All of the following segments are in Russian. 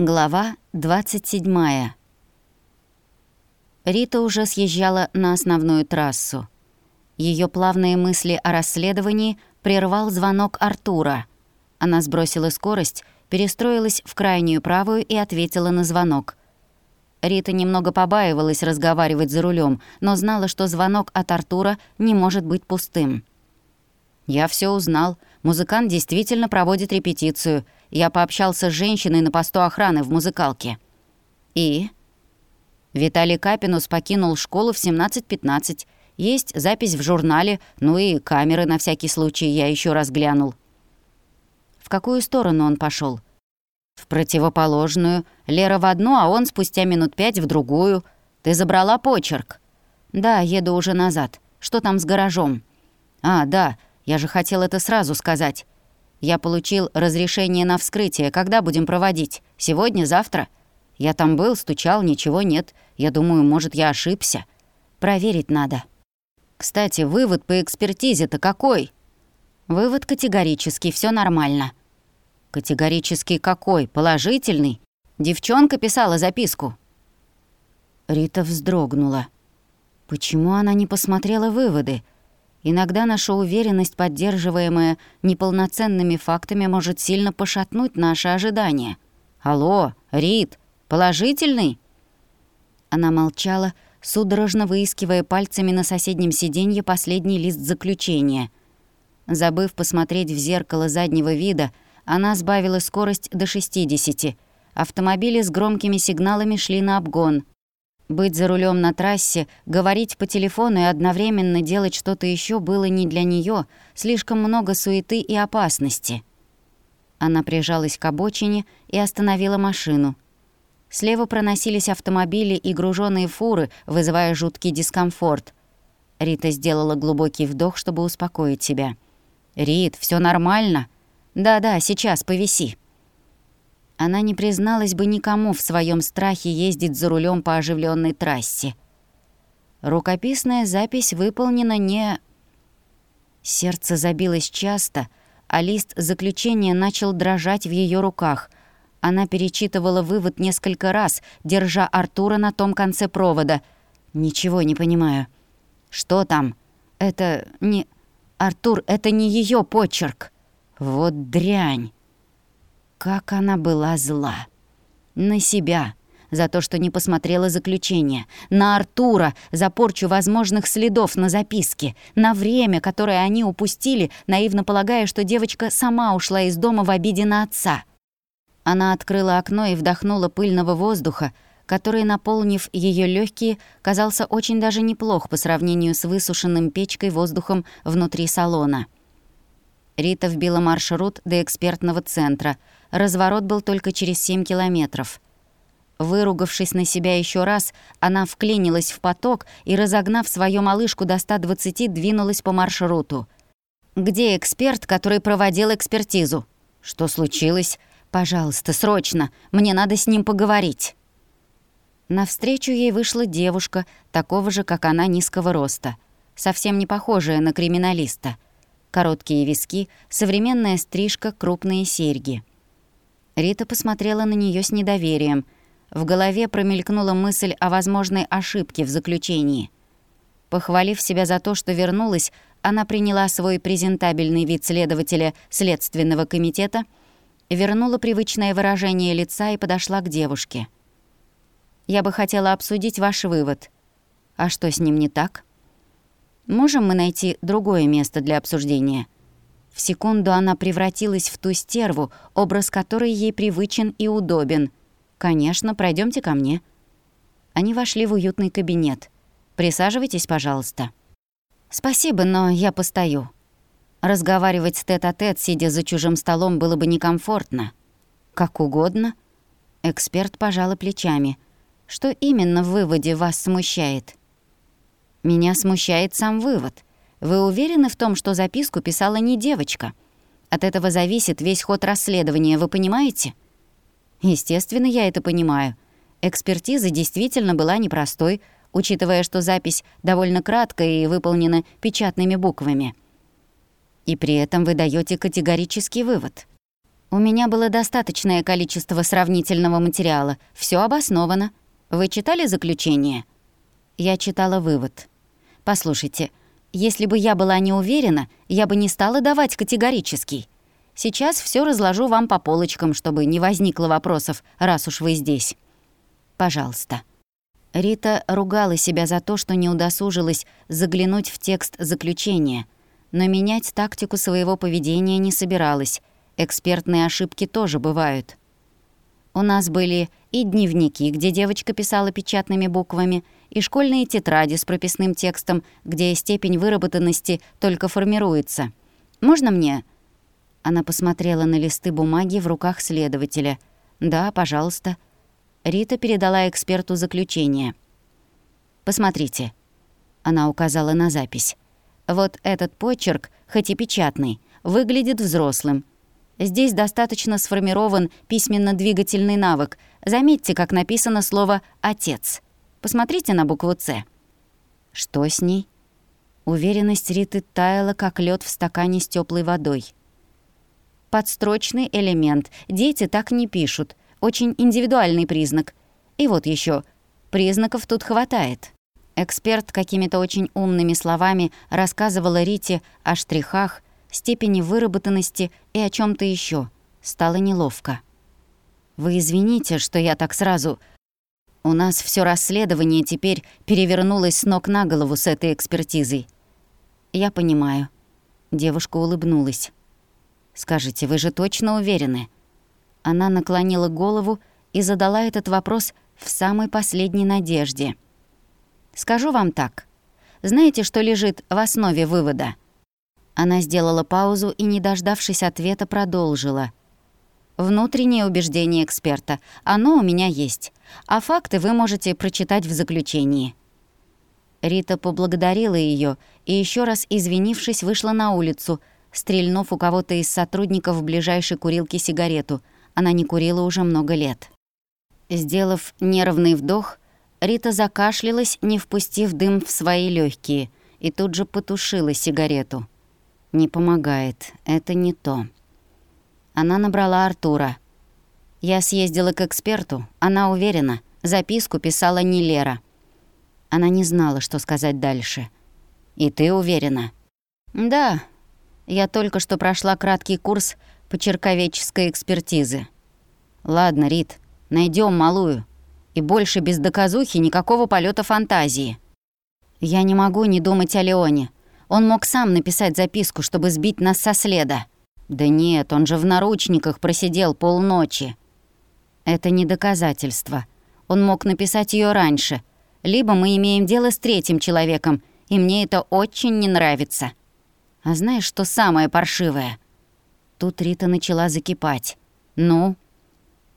Глава 27. Рита уже съезжала на основную трассу. Ее плавные мысли о расследовании прервал звонок Артура. Она сбросила скорость, перестроилась в крайнюю правую и ответила на звонок. Рита немного побаивалась разговаривать за рулем, но знала, что звонок от Артура не может быть пустым. «Я все узнал. Музыкант действительно проводит репетицию. Я пообщался с женщиной на посту охраны в музыкалке. И? Виталий Капинус покинул школу в 17.15. Есть запись в журнале, ну и камеры на всякий случай я еще раз глянул. В какую сторону он пошел? В противоположную. Лера в одну, а он спустя минут пять в другую. Ты забрала почерк? Да, еду уже назад. Что там с гаражом? А, да, я же хотел это сразу сказать. Я получил разрешение на вскрытие. Когда будем проводить? Сегодня, завтра? Я там был, стучал, ничего нет. Я думаю, может, я ошибся. Проверить надо. Кстати, вывод по экспертизе-то какой? Вывод категорический, все нормально. Категорический какой? Положительный? Девчонка писала записку. Рита вздрогнула. Почему она не посмотрела выводы? Иногда наша уверенность, поддерживаемая неполноценными фактами, может сильно пошатнуть наши ожидания. «Алло, Рит, положительный?» Она молчала, судорожно выискивая пальцами на соседнем сиденье последний лист заключения. Забыв посмотреть в зеркало заднего вида, она сбавила скорость до 60. Автомобили с громкими сигналами шли на обгон. Быть за рулем на трассе, говорить по телефону и одновременно делать что-то еще было не для нее, слишком много суеты и опасности. Она прижалась к обочине и остановила машину. Слева проносились автомобили и груженные фуры, вызывая жуткий дискомфорт. Рита сделала глубокий вдох, чтобы успокоить себя. «Рит, все нормально?» «Да-да, сейчас, повиси». Она не призналась бы никому в своем страхе ездить за рулем по оживленной трассе. Рукописная запись выполнена не... Сердце забилось часто, а лист заключения начал дрожать в ее руках. Она перечитывала вывод несколько раз, держа Артура на том конце провода. «Ничего не понимаю». «Что там?» «Это не...» «Артур, это не ее почерк». «Вот дрянь». Как она была зла. На себя, за то, что не посмотрела заключение, на Артура за порчу возможных следов на записке, на время, которое они упустили, наивно полагая, что девочка сама ушла из дома в обиде на отца. Она открыла окно и вдохнула пыльного воздуха, который, наполнив ее легкие, казался очень даже неплох по сравнению с высушенным печкой воздухом внутри салона. Рита вбила маршрут до экспертного центра — Разворот был только через 7 километров. Выругавшись на себя еще раз, она вклинилась в поток и, разогнав свою малышку до 120, двинулась по маршруту. «Где эксперт, который проводил экспертизу?» «Что случилось?» «Пожалуйста, срочно, мне надо с ним поговорить». Навстречу ей вышла девушка, такого же, как она, низкого роста, совсем не похожая на криминалиста. Короткие виски, современная стрижка, крупные серьги. Рита посмотрела на нее с недоверием. В голове промелькнула мысль о возможной ошибке в заключении. Похвалив себя за то, что вернулась, она приняла свой презентабельный вид следователя Следственного комитета, вернула привычное выражение лица и подошла к девушке. «Я бы хотела обсудить ваш вывод. А что с ним не так? Можем мы найти другое место для обсуждения?» В секунду она превратилась в ту стерву, образ которой ей привычен и удобен. «Конечно, пройдемте ко мне». Они вошли в уютный кабинет. «Присаживайтесь, пожалуйста». «Спасибо, но я постою». Разговаривать тет-а-тет, -тет, сидя за чужим столом, было бы некомфортно. «Как угодно». Эксперт пожала плечами. «Что именно в выводе вас смущает?» «Меня смущает сам вывод». Вы уверены в том, что записку писала не девочка? От этого зависит весь ход расследования, вы понимаете? Естественно, я это понимаю. Экспертиза действительно была непростой, учитывая, что запись довольно краткая и выполнена печатными буквами. И при этом вы даёте категорический вывод. У меня было достаточное количество сравнительного материала. Все обосновано. Вы читали заключение? Я читала вывод. Послушайте, если бы я была не уверена, я бы не стала давать категорический. Сейчас все разложу вам по полочкам, чтобы не возникло вопросов, раз уж вы здесь. Пожалуйста. Рита ругала себя за то, что не удосужилась заглянуть в текст заключения, но менять тактику своего поведения не собиралась — Экспертные ошибки тоже бывают. У нас были и дневники, где девочка писала печатными буквами, и школьные тетради с прописным текстом, где степень выработанности только формируется. «Можно мне?» Она посмотрела на листы бумаги в руках следователя. «Да, пожалуйста». Рита передала эксперту заключение. «Посмотрите». Она указала на запись. «Вот этот почерк, хоть и печатный, выглядит взрослым, Здесь достаточно сформирован письменно-двигательный навык. Заметьте, как написано слово «отец». Посмотрите на букву «С». Что с ней? Уверенность Риты таяла, как лед в стакане с теплой водой. Подстрочный элемент. Дети так не пишут. Очень индивидуальный признак. И вот еще. Признаков тут хватает. Эксперт какими-то очень умными словами рассказывала Рите о штрихах, степени выработанности и о чем то еще. Стало неловко. «Вы извините, что я так сразу...» «У нас все расследование теперь перевернулось с ног на голову с этой экспертизой». «Я понимаю». Девушка улыбнулась. «Скажите, вы же точно уверены?» Она наклонила голову и задала этот вопрос в самой последней надежде. «Скажу вам так. Знаете, что лежит в основе вывода?» Она сделала паузу и, не дождавшись ответа, продолжила. «Внутреннее убеждение эксперта. Оно у меня есть. А факты вы можете прочитать в заключении». Рита поблагодарила ее и, еще раз извинившись, вышла на улицу, стрельнув у кого-то из сотрудников в ближайшей курилке сигарету. Она не курила уже много лет. Сделав нервный вдох, Рита закашлялась, не впустив дым в свои легкие, и тут же потушила сигарету. Не помогает. Это не то. Она набрала Артура. Я съездила к эксперту. Она уверена. Записку писала не Лера. Она не знала, что сказать дальше. «И ты уверена?» «Да. Я только что прошла краткий курс почерковеческой экспертизы». «Ладно, Рит, найдем малую. И больше без доказухи никакого полета фантазии». «Я не могу не думать о Леоне. Он мог сам написать записку, чтобы сбить нас со следа. Да нет, он же в наручниках просидел полночи. Это не доказательство. Он мог написать ее раньше. Либо мы имеем дело с третьим человеком, и мне это очень не нравится. А знаешь, что самое паршивое? Тут Рита начала закипать. Ну?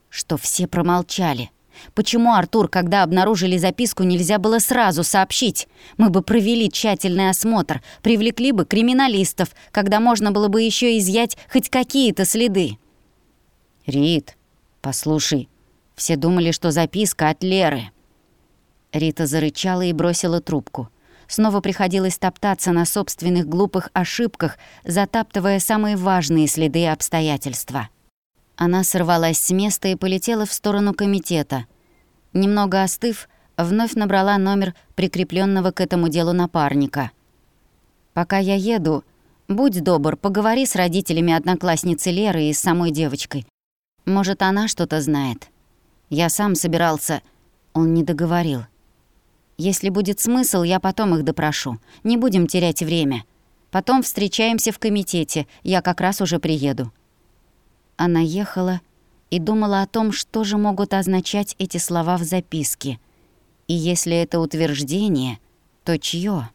Что все промолчали. Почему, Артур, когда обнаружили записку, нельзя было сразу сообщить? Мы бы провели тщательный осмотр, привлекли бы криминалистов, когда можно было бы еще изъять хоть какие-то следы. Рит, послушай, все думали, что записка от Леры. Рита зарычала и бросила трубку. Снова приходилось топтаться на собственных глупых ошибках, затаптывая самые важные следы обстоятельства. Она сорвалась с места и полетела в сторону комитета. Немного остыв, вновь набрала номер прикрепленного к этому делу напарника. «Пока я еду, будь добр, поговори с родителями одноклассницы Леры и с самой девочкой. Может, она что-то знает. Я сам собирался...» Он не договорил. «Если будет смысл, я потом их допрошу. Не будем терять время. Потом встречаемся в комитете, я как раз уже приеду». Она ехала и думала о том, что же могут означать эти слова в записке. И если это утверждение, то чье?